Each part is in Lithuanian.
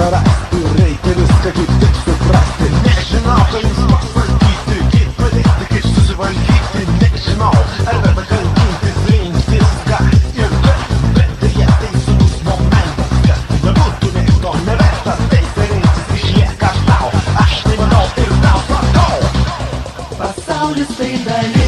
prarasti Reikia viską kaip tik suprasti Nežinau, ką jums pasakyti Kaip padėti, kaip susivaldyti Nežinau, ar verta kankintis Rinktis ką ir kaip Bet dėja teisus momentas Kad nebūtų nieko nevertas Teisė rinktis išlieka tau Aš tai manau ir tau sakau Pasaulis tai dalykas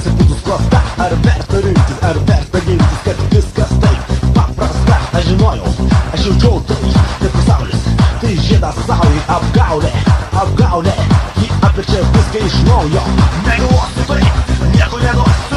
Geriausias būdas klasta Ar verta rinktis, ar verta gintis Kad viskas taip paprasta Aš žinojau, aš jaučiau tai Tai pasaulis, tai žiedas saulė Apgaulė, apgaulė Ji apirčia viską iš naujo. Negaluosi tai, nieko neduosi